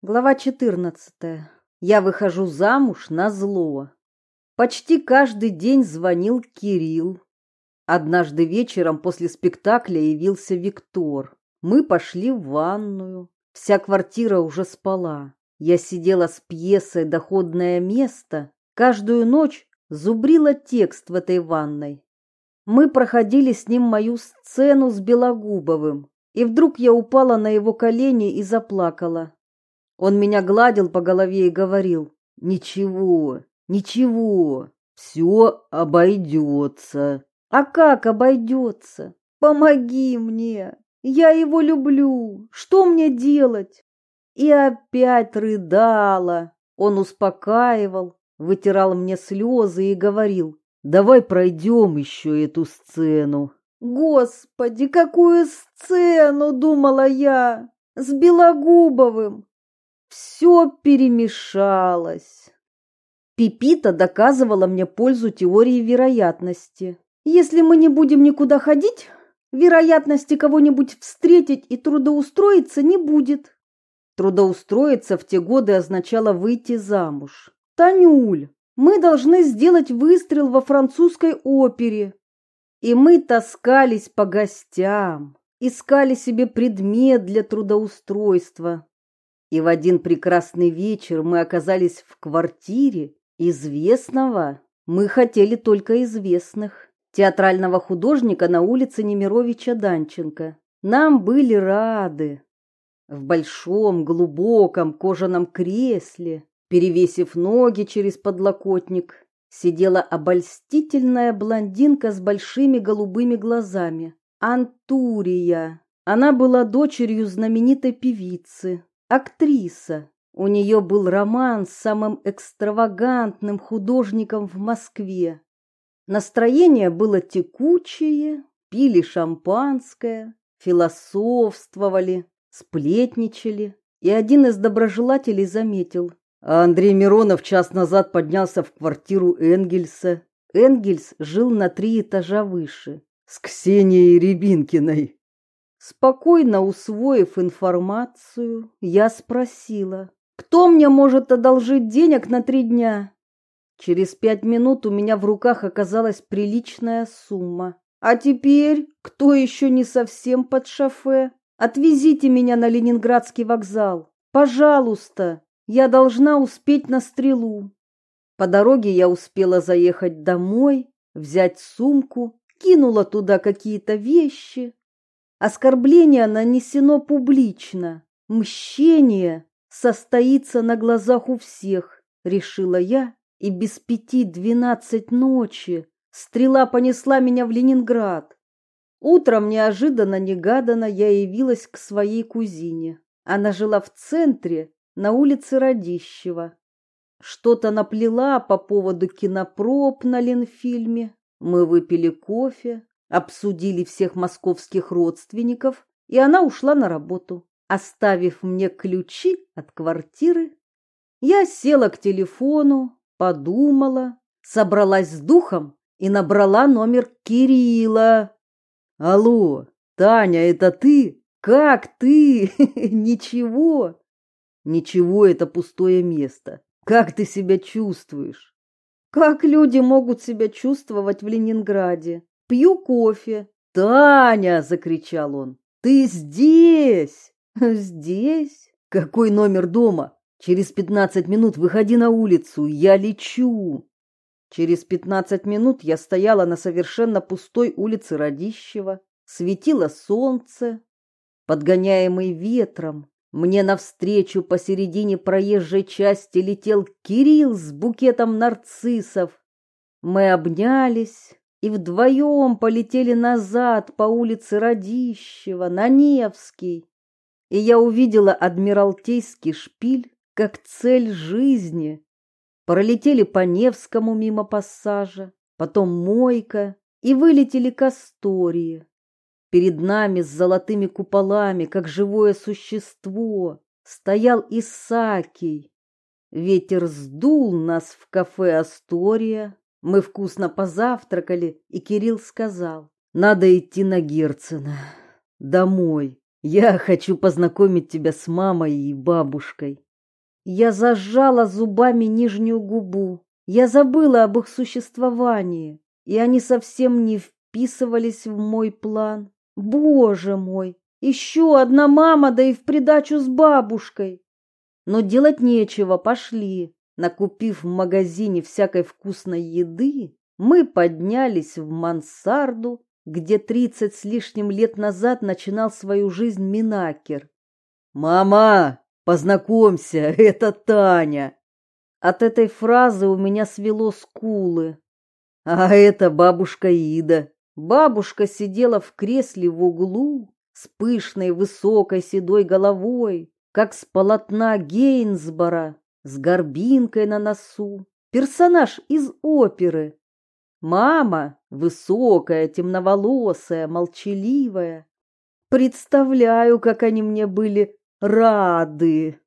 Глава 14. Я выхожу замуж на зло. Почти каждый день звонил Кирилл. Однажды вечером после спектакля явился Виктор. Мы пошли в ванную. Вся квартира уже спала. Я сидела с пьесой «Доходное место». Каждую ночь зубрила текст в этой ванной. Мы проходили с ним мою сцену с Белогубовым, и вдруг я упала на его колени и заплакала. Он меня гладил по голове и говорил, «Ничего, ничего, все обойдется». «А как обойдется? Помоги мне, я его люблю, что мне делать?» И опять рыдала. Он успокаивал, вытирал мне слезы и говорил, «Давай пройдем еще эту сцену». «Господи, какую сцену!» — думала я. «С Белогубовым, все перемешалось. Пипита доказывала мне пользу теории вероятности. Если мы не будем никуда ходить, вероятности кого-нибудь встретить и трудоустроиться не будет. Трудоустроиться в те годы означало выйти замуж. Танюль, мы должны сделать выстрел во французской опере. И мы таскались по гостям, искали себе предмет для трудоустройства. И в один прекрасный вечер мы оказались в квартире известного. Мы хотели только известных. Театрального художника на улице Немировича Данченко. Нам были рады. В большом, глубоком кожаном кресле, перевесив ноги через подлокотник, сидела обольстительная блондинка с большими голубыми глазами. Антурия. Она была дочерью знаменитой певицы, актриса. У нее был роман с самым экстравагантным художником в Москве. Настроение было текучее, пили шампанское, философствовали, сплетничали. И один из доброжелателей заметил. А Андрей Миронов час назад поднялся в квартиру Энгельса. Энгельс жил на три этажа выше. С Ксенией Рябинкиной. Спокойно усвоив информацию, я спросила, кто мне может одолжить денег на три дня? Через пять минут у меня в руках оказалась приличная сумма. А теперь, кто еще не совсем под шофе, отвезите меня на Ленинградский вокзал. Пожалуйста, я должна успеть на стрелу. По дороге я успела заехать домой, взять сумку, кинула туда какие-то вещи, Оскорбление нанесено публично. Мщение состоится на глазах у всех, решила я, и без пяти двенадцать ночи стрела понесла меня в Ленинград. Утром неожиданно-негаданно я явилась к своей кузине. Она жила в центре, на улице Радищева. Что-то наплела по поводу кинопроб на Ленфильме. Мы выпили кофе, обсудили всех московских родственников, и она ушла на работу, оставив мне ключи от квартиры. Я села к телефону, подумала, собралась с духом и набрала номер Кирилла. Алло, Таня, это ты? Как ты? Ничего. Ничего, это пустое место. Как ты себя чувствуешь? Как люди могут себя чувствовать в Ленинграде? Пью кофе. «Таня!» — закричал он. «Ты здесь!» «Здесь? Какой номер дома? Через пятнадцать минут выходи на улицу, я лечу!» Через пятнадцать минут я стояла на совершенно пустой улице Радищева, светило солнце. Подгоняемый ветром, мне навстречу посередине проезжей части летел Кирилл с букетом нарциссов. Мы обнялись, и вдвоем полетели назад по улице Радищева на Невский. И я увидела Адмиралтейский шпиль как цель жизни. Пролетели по Невскому мимо пассажа, потом Мойка и вылетели к Астории. Перед нами с золотыми куполами, как живое существо, стоял Исакий. Ветер сдул нас в кафе Астория, мы вкусно позавтракали, и Кирилл сказал, надо идти на Герцена, домой. Я хочу познакомить тебя с мамой и бабушкой. Я зажала зубами нижнюю губу. Я забыла об их существовании, и они совсем не вписывались в мой план. Боже мой, еще одна мама, да и в придачу с бабушкой. Но делать нечего, пошли. Накупив в магазине всякой вкусной еды, мы поднялись в мансарду, где тридцать с лишним лет назад начинал свою жизнь Минакер. «Мама, познакомься, это Таня!» От этой фразы у меня свело скулы. А это бабушка Ида. Бабушка сидела в кресле в углу с пышной высокой седой головой, как с полотна Гейнсбора, с горбинкой на носу, персонаж из оперы. Мама, высокая, темноволосая, молчаливая. Представляю, как они мне были рады.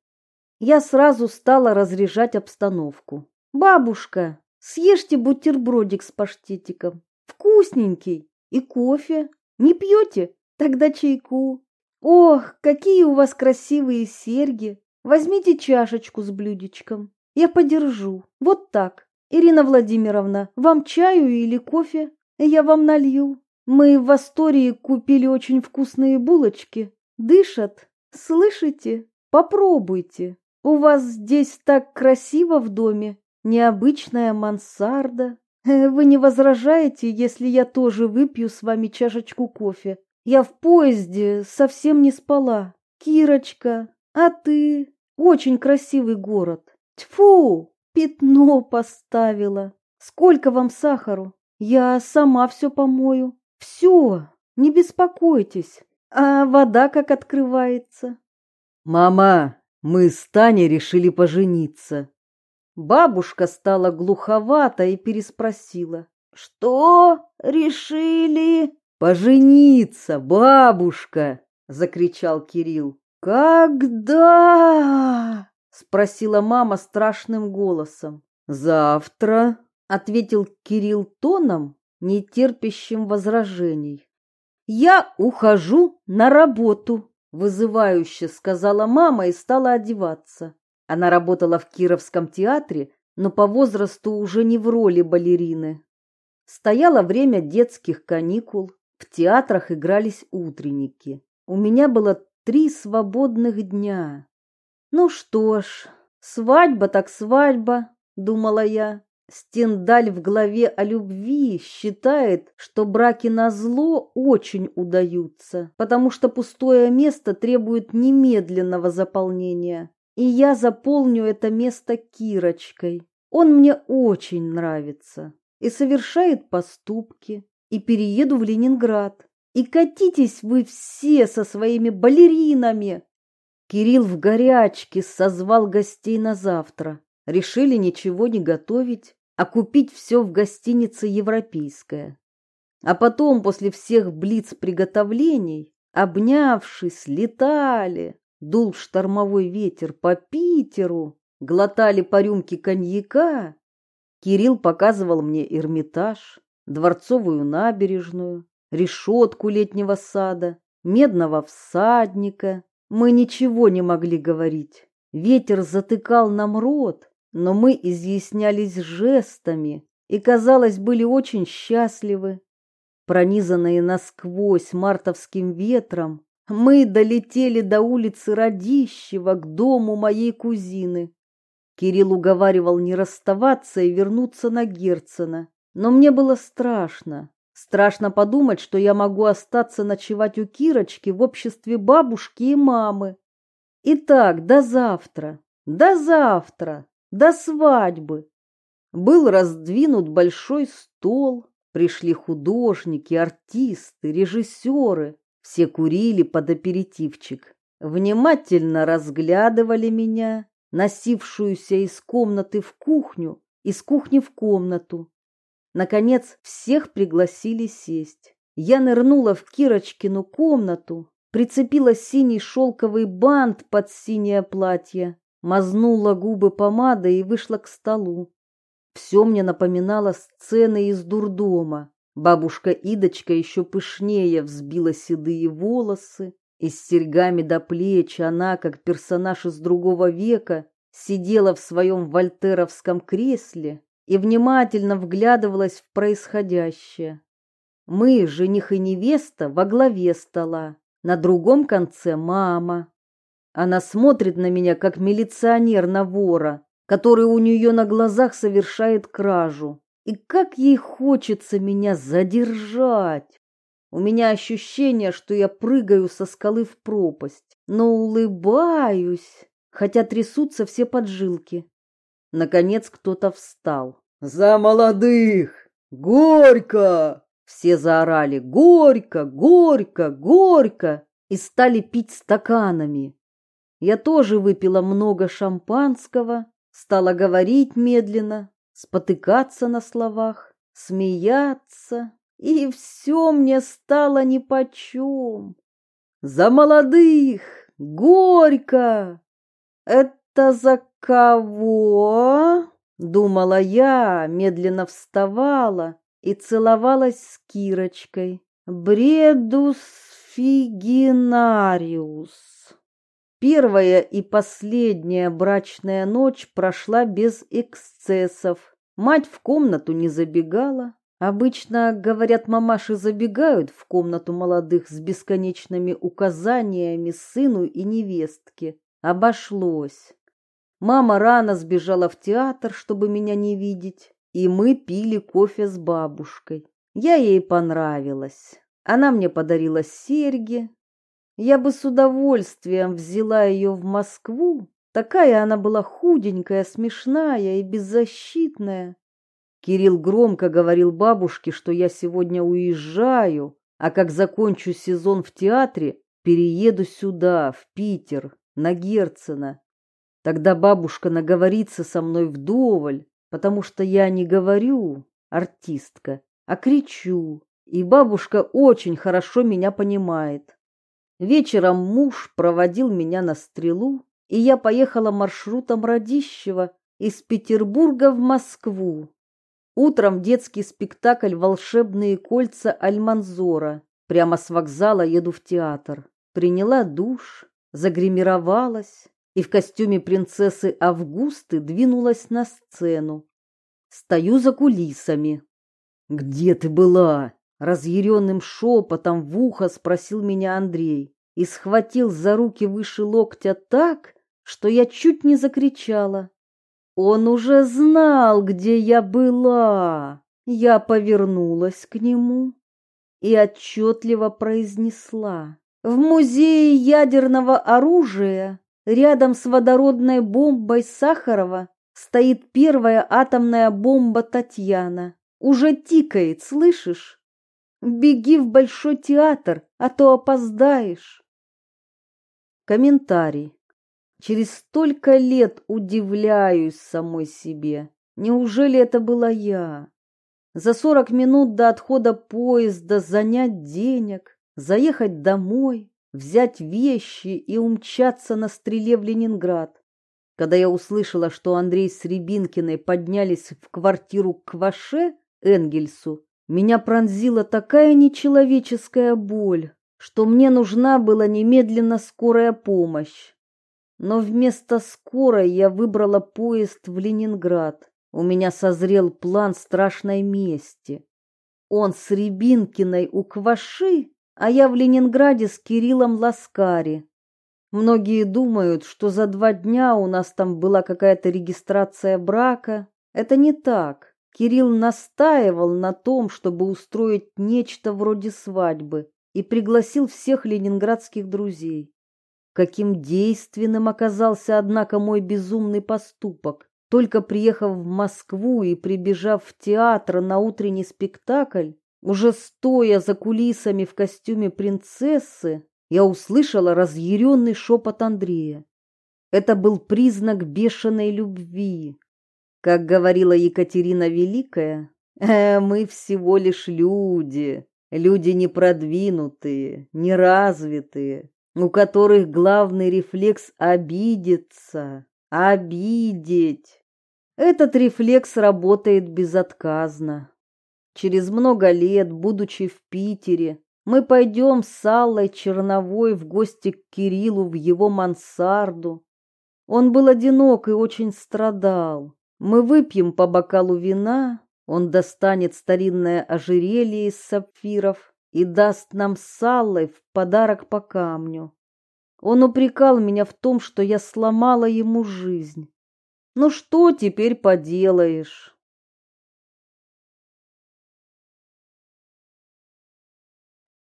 Я сразу стала разряжать обстановку. Бабушка, съешьте бутербродик с паштетиком. Вкусненький. И кофе. Не пьете? Тогда чайку. Ох, какие у вас красивые серьги. Возьмите чашечку с блюдечком. Я подержу. Вот так. Ирина Владимировна, вам чаю или кофе? Я вам налью. Мы в Астории купили очень вкусные булочки. Дышат. Слышите? Попробуйте. У вас здесь так красиво в доме. Необычная мансарда. Вы не возражаете, если я тоже выпью с вами чашечку кофе? Я в поезде совсем не спала. Кирочка, а ты? Очень красивый город. Тьфу, пятно поставила. Сколько вам сахару? Я сама все помою. Все, не беспокойтесь. А вода как открывается? Мама, мы с Таней решили пожениться. Бабушка стала глуховата и переспросила. Что решили? Пожениться, бабушка, закричал Кирилл. Когда? спросила мама страшным голосом. Завтра, ответил Кирилл тоном, не терпящим возражений. Я ухожу на работу, вызывающе сказала мама и стала одеваться. Она работала в Кировском театре, но по возрасту уже не в роли балерины. Стояло время детских каникул, в театрах игрались утренники. У меня было три свободных дня. Ну что ж, свадьба так свадьба, думала я. Стендаль в главе о любви считает, что браки на зло очень удаются, потому что пустое место требует немедленного заполнения. И я заполню это место Кирочкой. Он мне очень нравится и совершает поступки, и перееду в Ленинград. И катитесь вы все со своими балеринами. Кирилл в горячке созвал гостей на завтра. Решили ничего не готовить, а купить все в гостинице «Европейская». А потом, после всех блиц-приготовлений, обнявшись, летали, дул штормовой ветер по Питеру, глотали по рюмке коньяка. Кирилл показывал мне Эрмитаж, дворцовую набережную, решетку летнего сада, медного всадника. Мы ничего не могли говорить. Ветер затыкал нам рот, но мы изъяснялись жестами и, казалось, были очень счастливы. Пронизанные насквозь мартовским ветром, мы долетели до улицы Радищева к дому моей кузины. Кирилл уговаривал не расставаться и вернуться на Герцена. Но мне было страшно. Страшно подумать, что я могу остаться ночевать у Кирочки в обществе бабушки и мамы. Итак, до завтра, до завтра, до свадьбы. Был раздвинут большой стол, пришли художники, артисты, режиссеры. Все курили под аперитивчик, внимательно разглядывали меня, носившуюся из комнаты в кухню, из кухни в комнату, Наконец, всех пригласили сесть. Я нырнула в Кирочкину комнату, прицепила синий шелковый бант под синее платье, мазнула губы помадой и вышла к столу. Все мне напоминало сцены из дурдома. Бабушка Идочка еще пышнее взбила седые волосы, и с серьгами до плеч она, как персонаж из другого века, сидела в своем вольтеровском кресле и внимательно вглядывалась в происходящее. Мы, жених и невеста, во главе стола, на другом конце мама. Она смотрит на меня, как милиционер на вора, который у нее на глазах совершает кражу. И как ей хочется меня задержать. У меня ощущение, что я прыгаю со скалы в пропасть, но улыбаюсь, хотя трясутся все поджилки. Наконец кто-то встал. «За молодых! Горько!» Все заорали «Горько! Горько! Горько!» и стали пить стаканами. Я тоже выпила много шампанского, стала говорить медленно, спотыкаться на словах, смеяться, и все мне стало нипочем. За молодых! Горько! Это за кого? Думала я, медленно вставала и целовалась с Кирочкой. Бредус фигинариус. Первая и последняя брачная ночь прошла без эксцессов. Мать в комнату не забегала. Обычно, говорят, мамаши забегают в комнату молодых с бесконечными указаниями сыну и невестке. Обошлось. Мама рано сбежала в театр, чтобы меня не видеть, и мы пили кофе с бабушкой. Я ей понравилась. Она мне подарила серьги, я бы с удовольствием взяла ее в Москву. Такая она была худенькая, смешная и беззащитная. Кирилл громко говорил бабушке, что я сегодня уезжаю, а как закончу сезон в театре, перееду сюда, в Питер, на Герцена. Тогда бабушка наговорится со мной вдоволь, потому что я не говорю, артистка, а кричу, и бабушка очень хорошо меня понимает. Вечером муж проводил меня на стрелу, и я поехала маршрутом Радищева из Петербурга в Москву. Утром детский спектакль «Волшебные кольца Альманзора». Прямо с вокзала еду в театр. Приняла душ, загримировалась и в костюме принцессы Августы двинулась на сцену. Стою за кулисами. «Где ты была?» Разъяренным шепотом в ухо спросил меня Андрей и схватил за руки выше локтя так, что я чуть не закричала. Он уже знал, где я была. Я повернулась к нему и отчетливо произнесла. В музее ядерного оружия рядом с водородной бомбой Сахарова стоит первая атомная бомба Татьяна. Уже тикает, слышишь? Беги в Большой театр, а то опоздаешь. Комментарий. Через столько лет удивляюсь самой себе. Неужели это была я? За сорок минут до отхода поезда занять денег, заехать домой, взять вещи и умчаться на стреле в Ленинград. Когда я услышала, что Андрей с Рябинкиной поднялись в квартиру к Кваше, Энгельсу, меня пронзила такая нечеловеческая боль, что мне нужна была немедленно скорая помощь. Но вместо скорой я выбрала поезд в Ленинград. У меня созрел план страшной мести. Он с Рябинкиной у Кваши, а я в Ленинграде с Кириллом Ласкари. Многие думают, что за два дня у нас там была какая-то регистрация брака. Это не так. Кирилл настаивал на том, чтобы устроить нечто вроде свадьбы, и пригласил всех ленинградских друзей. Каким действенным оказался, однако, мой безумный поступок. Только приехав в Москву и прибежав в театр на утренний спектакль, уже стоя за кулисами в костюме принцессы, я услышала разъяренный шепот Андрея. Это был признак бешеной любви, как говорила Екатерина Великая, э, мы всего лишь люди, люди непродвинутые, неразвитые, у которых главный рефлекс обидеться, обидеть. Этот рефлекс работает безотказно. Через много лет, будучи в Питере, мы пойдем с Аллой Черновой в гости к Кириллу в его мансарду Он был одинок и очень страдал. Мы выпьем по бокалу вина, он достанет старинное ожерелье из сапфиров и даст нам с Аллой в подарок по камню. Он упрекал меня в том, что я сломала ему жизнь. Ну что теперь поделаешь?